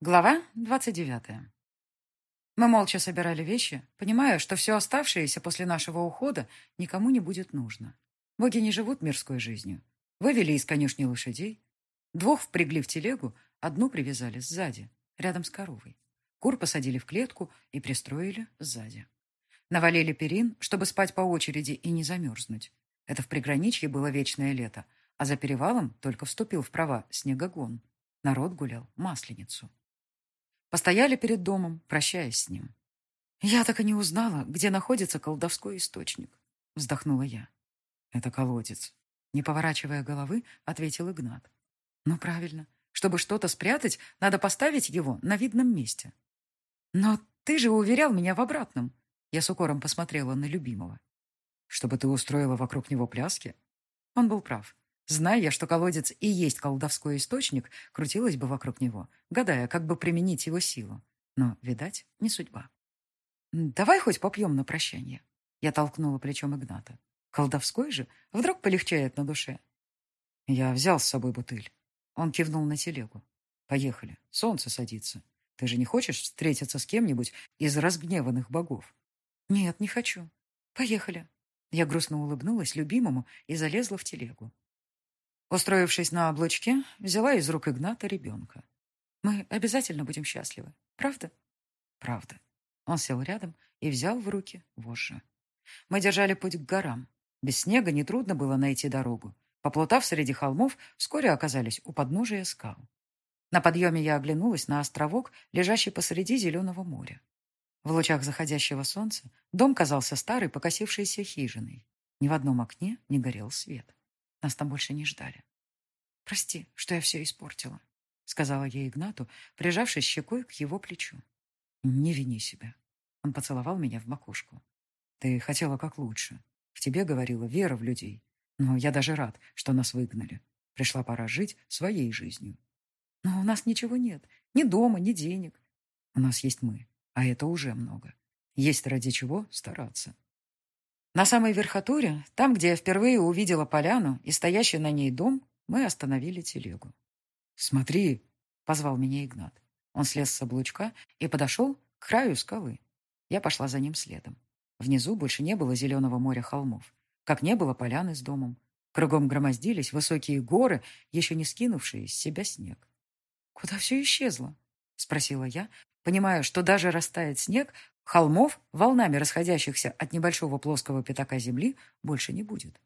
Глава 29. Мы молча собирали вещи, понимая, что все оставшееся после нашего ухода никому не будет нужно. Боги не живут мирской жизнью. Вывели из конюшни лошадей. Двух впрягли в телегу, одну привязали сзади, рядом с коровой. Кур посадили в клетку и пристроили сзади. Навалили перин, чтобы спать по очереди и не замерзнуть. Это в приграничье было вечное лето, а за перевалом только вступил в права снегогон. Народ гулял масленицу. Постояли перед домом, прощаясь с ним. «Я так и не узнала, где находится колдовской источник», — вздохнула я. «Это колодец», — не поворачивая головы, ответил Игнат. «Ну, правильно. Чтобы что-то спрятать, надо поставить его на видном месте». «Но ты же уверял меня в обратном», — я с укором посмотрела на любимого. «Чтобы ты устроила вокруг него пляски?» Он был прав. Зная что колодец и есть колдовской источник, крутилась бы вокруг него, гадая, как бы применить его силу. Но, видать, не судьба. «Давай хоть попьем на прощание». Я толкнула плечом Игната. «Колдовской же? Вдруг полегчает на душе?» Я взял с собой бутыль. Он кивнул на телегу. «Поехали. Солнце садится. Ты же не хочешь встретиться с кем-нибудь из разгневанных богов?» «Нет, не хочу. Поехали». Я грустно улыбнулась любимому и залезла в телегу. Устроившись на облучке, взяла из рук Игната ребенка. «Мы обязательно будем счастливы, правда?» «Правда». Он сел рядом и взял в руки вожжи. Мы держали путь к горам. Без снега нетрудно было найти дорогу. Поплутав среди холмов, вскоре оказались у подножия скал. На подъеме я оглянулась на островок, лежащий посреди зеленого моря. В лучах заходящего солнца дом казался старой покосившейся хижиной. Ни в одном окне не горел свет. Нас там больше не ждали. «Прости, что я все испортила», — сказала я Игнату, прижавшись щекой к его плечу. «Не вини себя». Он поцеловал меня в макушку. «Ты хотела как лучше. В тебе говорила вера в людей. Но я даже рад, что нас выгнали. Пришла пора жить своей жизнью. Но у нас ничего нет. Ни дома, ни денег. У нас есть мы, а это уже много. Есть ради чего стараться. На самой верхотуре, там, где я впервые увидела поляну и стоящий на ней дом, мы остановили телегу. «Смотри!» — позвал меня Игнат. Он слез с облучка и подошел к краю скалы. Я пошла за ним следом. Внизу больше не было зеленого моря холмов, как не было поляны с домом. Кругом громоздились высокие горы, еще не скинувшие с себя снег. «Куда все исчезло?» — спросила я, понимая, что даже растает снег, Холмов, волнами расходящихся от небольшого плоского пятака земли, больше не будет.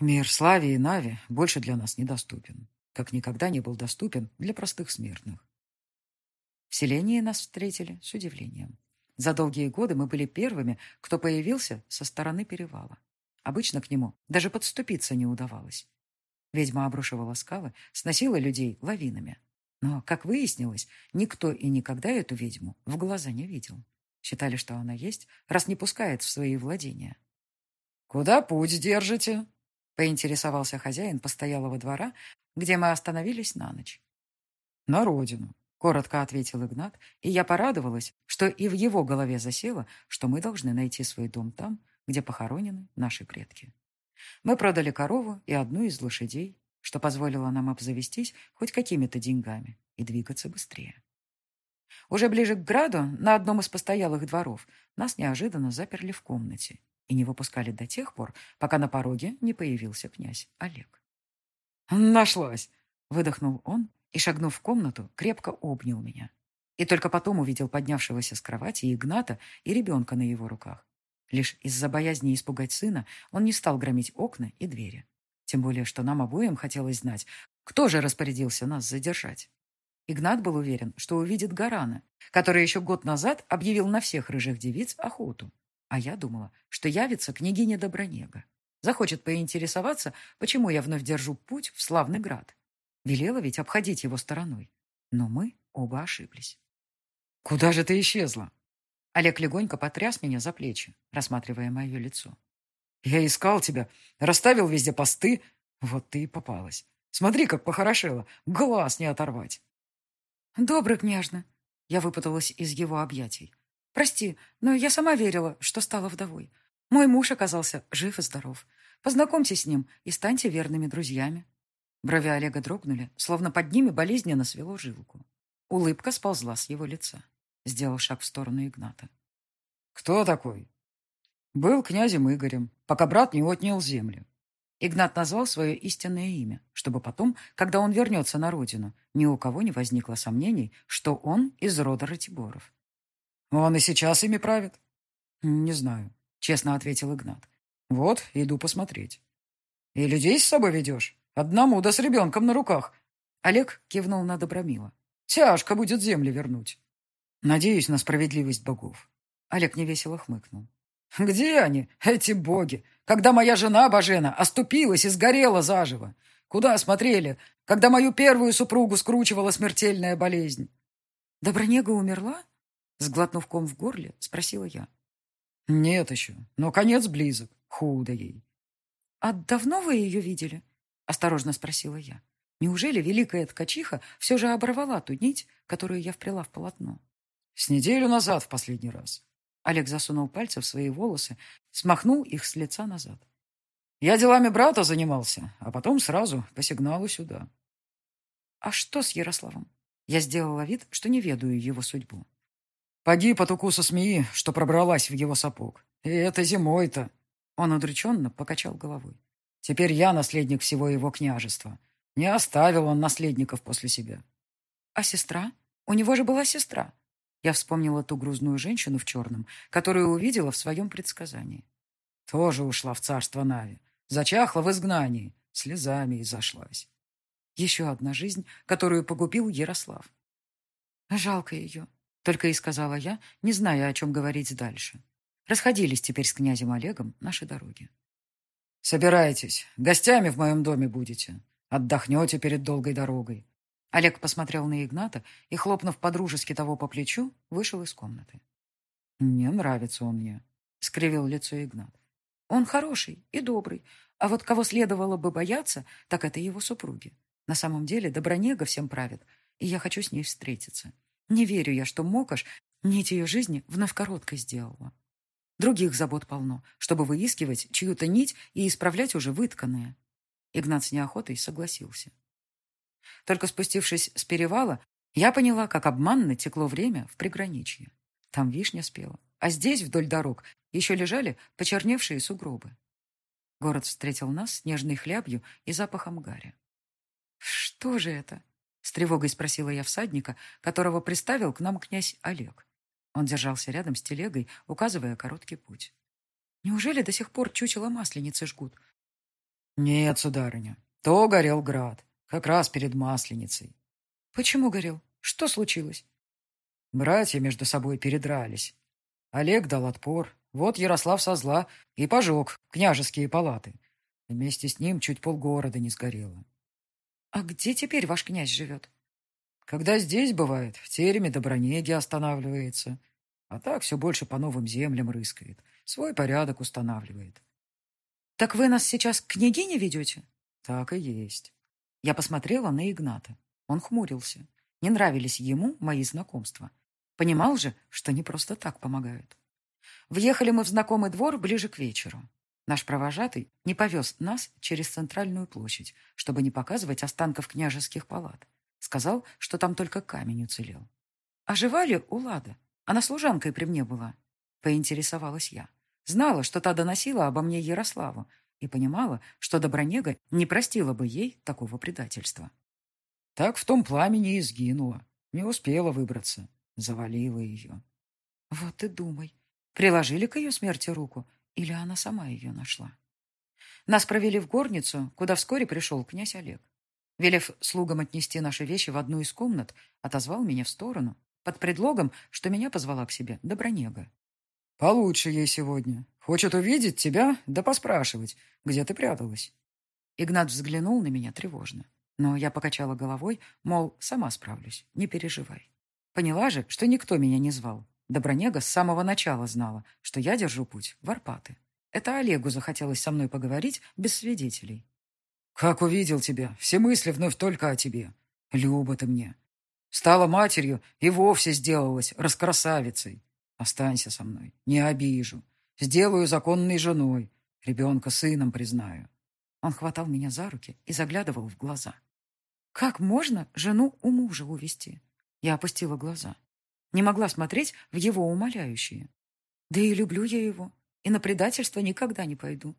Мир Слави и Нави больше для нас недоступен, как никогда не был доступен для простых смертных. В селении нас встретили с удивлением. За долгие годы мы были первыми, кто появился со стороны перевала. Обычно к нему даже подступиться не удавалось. Ведьма обрушивала скалы, сносила людей лавинами. Но, как выяснилось, никто и никогда эту ведьму в глаза не видел. Считали, что она есть, раз не пускает в свои владения. «Куда путь держите?» — поинтересовался хозяин постоялого двора, где мы остановились на ночь. «На родину», — коротко ответил Игнат, и я порадовалась, что и в его голове засело, что мы должны найти свой дом там, где похоронены наши предки. Мы продали корову и одну из лошадей, что позволило нам обзавестись хоть какими-то деньгами и двигаться быстрее. Уже ближе к граду, на одном из постоялых дворов, нас неожиданно заперли в комнате и не выпускали до тех пор, пока на пороге не появился князь Олег. «Нашлась!» — выдохнул он и, шагнув в комнату, крепко обнял меня. И только потом увидел поднявшегося с кровати Игната и ребенка на его руках. Лишь из-за боязни испугать сына он не стал громить окна и двери. Тем более, что нам обоим хотелось знать, кто же распорядился нас задержать. Игнат был уверен, что увидит Гарана, который еще год назад объявил на всех рыжих девиц охоту. А я думала, что явится княгиня Добронега. Захочет поинтересоваться, почему я вновь держу путь в славный град. Велела ведь обходить его стороной. Но мы оба ошиблись. «Куда же ты исчезла?» Олег легонько потряс меня за плечи, рассматривая мое лицо. «Я искал тебя, расставил везде посты. Вот ты и попалась. Смотри, как похорошела, глаз не оторвать». «Добрый, княжна!» Я выпуталась из его объятий. «Прости, но я сама верила, что стала вдовой. Мой муж оказался жив и здоров. Познакомьтесь с ним и станьте верными друзьями». Брови Олега дрогнули, словно под ними болезненно свело жилку. Улыбка сползла с его лица. Сделал шаг в сторону Игната. «Кто такой?» «Был князем Игорем, пока брат не отнял землю». Игнат назвал свое истинное имя, чтобы потом, когда он вернется на родину, ни у кого не возникло сомнений, что он из рода Ратиборов. «Он и сейчас ими правит?» «Не знаю», — честно ответил Игнат. «Вот, иду посмотреть». «И людей с собой ведешь? Одному да с ребенком на руках». Олег кивнул на Добромила. «Тяжко будет земли вернуть». «Надеюсь на справедливость богов». Олег невесело хмыкнул. «Где они, эти боги, когда моя жена Бажена оступилась и сгорела заживо? Куда смотрели, когда мою первую супругу скручивала смертельная болезнь?» «Добронега умерла?» Сглотнув ком в горле, спросила я. «Нет еще, но конец близок. Худо ей». «А давно вы ее видели?» Осторожно спросила я. Неужели великая ткачиха все же оборвала ту нить, которую я вплела в полотно? С неделю назад в последний раз. Олег засунул пальцы в свои волосы, смахнул их с лица назад. Я делами брата занимался, а потом сразу по сигналу сюда. А что с Ярославом? Я сделала вид, что не ведаю его судьбу. Погиб от укуса змеи, что пробралась в его сапог. И это зимой-то. Он удрученно покачал головой. Теперь я наследник всего его княжества. Не оставил он наследников после себя. А сестра? У него же была сестра. Я вспомнила ту грузную женщину в черном, которую увидела в своем предсказании. Тоже ушла в царство Нави. Зачахла в изгнании. Слезами изошлась. Еще одна жизнь, которую погубил Ярослав. Жалко ее, только и сказала я, не зная, о чем говорить дальше. Расходились теперь с князем Олегом наши дороги. «Собирайтесь. Гостями в моем доме будете. Отдохнете перед долгой дорогой. Олег посмотрел на Игната и, хлопнув подружески того по плечу, вышел из комнаты. «Не нравится он мне», — скривил лицо Игнат. «Он хороший и добрый, а вот кого следовало бы бояться, так это его супруги. На самом деле Добронега всем правит, и я хочу с ней встретиться. Не верю я, что Мокаш нить ее жизни вновь короткой сделала. Других забот полно, чтобы выискивать чью-то нить и исправлять уже вытканное». Игнат с неохотой согласился. Только спустившись с перевала, я поняла, как обманно текло время в приграничье. Там вишня спела, а здесь, вдоль дорог, еще лежали почерневшие сугробы. Город встретил нас с нежной хлябью и запахом гаря. «Что же это?» — с тревогой спросила я всадника, которого приставил к нам князь Олег. Он держался рядом с телегой, указывая короткий путь. «Неужели до сих пор чучело масленицы жгут?» «Нет, сударыня, то горел град. Как раз перед Масленицей. Почему горел? Что случилось? Братья между собой передрались. Олег дал отпор. Вот Ярослав со зла и пожег княжеские палаты. Вместе с ним чуть полгорода не сгорело. А где теперь ваш князь живет? Когда здесь бывает, в тереме Добронеги останавливается. А так все больше по новым землям рыскает. Свой порядок устанавливает. Так вы нас сейчас к княгине ведете? Так и есть. Я посмотрела на Игната. Он хмурился. Не нравились ему мои знакомства. Понимал же, что не просто так помогают. Въехали мы в знакомый двор ближе к вечеру. Наш провожатый не повез нас через центральную площадь, чтобы не показывать останков княжеских палат. Сказал, что там только камень уцелел. Оживали у Лады. Она служанкой при мне была. Поинтересовалась я. Знала, что та доносила обо мне Ярославу, и понимала, что Добронега не простила бы ей такого предательства. Так в том пламени и сгинула. Не успела выбраться. Завалила ее. Вот и думай. Приложили к ее смерти руку, или она сама ее нашла? Нас провели в горницу, куда вскоре пришел князь Олег. Велев слугам отнести наши вещи в одну из комнат, отозвал меня в сторону, под предлогом, что меня позвала к себе Добронега. «Получше ей сегодня. Хочет увидеть тебя, да поспрашивать, где ты пряталась». Игнат взглянул на меня тревожно. Но я покачала головой, мол, сама справлюсь, не переживай. Поняла же, что никто меня не звал. Добронега с самого начала знала, что я держу путь в Арпаты. Это Олегу захотелось со мной поговорить без свидетелей. «Как увидел тебя, все мысли вновь только о тебе. Люба ты мне. Стала матерью и вовсе сделалась раскрасавицей. Останься со мной, не обижу. Сделаю законной женой. Ребенка сыном признаю. Он хватал меня за руки и заглядывал в глаза. Как можно жену у мужа увести? Я опустила глаза. Не могла смотреть в его умоляющие. Да и люблю я его, и на предательство никогда не пойду.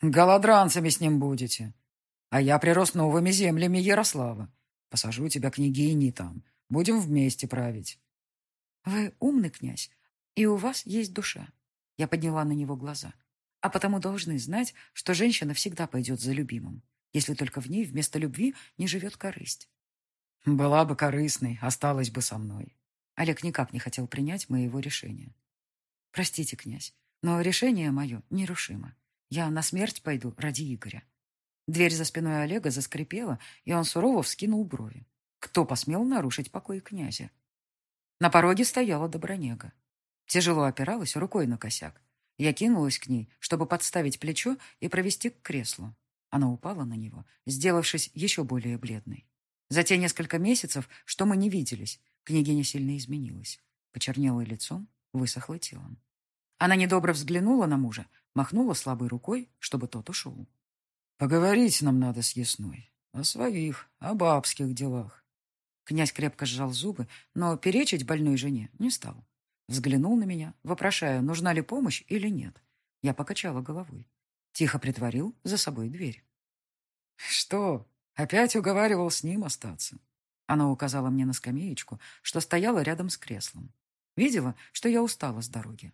Голодранцами с ним будете. А я прирос новыми землями Ярослава. Посажу тебя княгиней там. Будем вместе править. Вы умный князь, и у вас есть душа. Я подняла на него глаза. А потому должны знать, что женщина всегда пойдет за любимым, если только в ней вместо любви не живет корысть. Была бы корыстной, осталась бы со мной. Олег никак не хотел принять моего решения. Простите, князь, но решение мое нерушимо. Я на смерть пойду ради Игоря. Дверь за спиной Олега заскрипела, и он сурово вскинул брови. Кто посмел нарушить покой князя? На пороге стояла Добронега. Тяжело опиралась рукой на косяк. Я кинулась к ней, чтобы подставить плечо и провести к креслу. Она упала на него, сделавшись еще более бледной. За те несколько месяцев, что мы не виделись, княгиня сильно изменилась. Почернела лицом, высохла телом. Она недобро взглянула на мужа, махнула слабой рукой, чтобы тот ушел. «Поговорить нам надо с Ясной. О своих, о бабских делах». Князь крепко сжал зубы, но перечить больной жене не стал. Взглянул на меня, вопрошая, нужна ли помощь или нет. Я покачала головой. Тихо притворил за собой дверь. «Что, опять уговаривал с ним остаться?» Она указала мне на скамеечку, что стояла рядом с креслом. Видела, что я устала с дороги.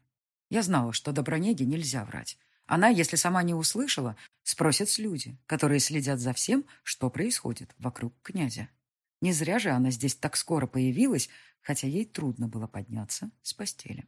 Я знала, что Добронеге нельзя врать. Она, если сама не услышала, спросят с люди, которые следят за всем, что происходит вокруг князя. Не зря же она здесь так скоро появилась, хотя ей трудно было подняться с постели.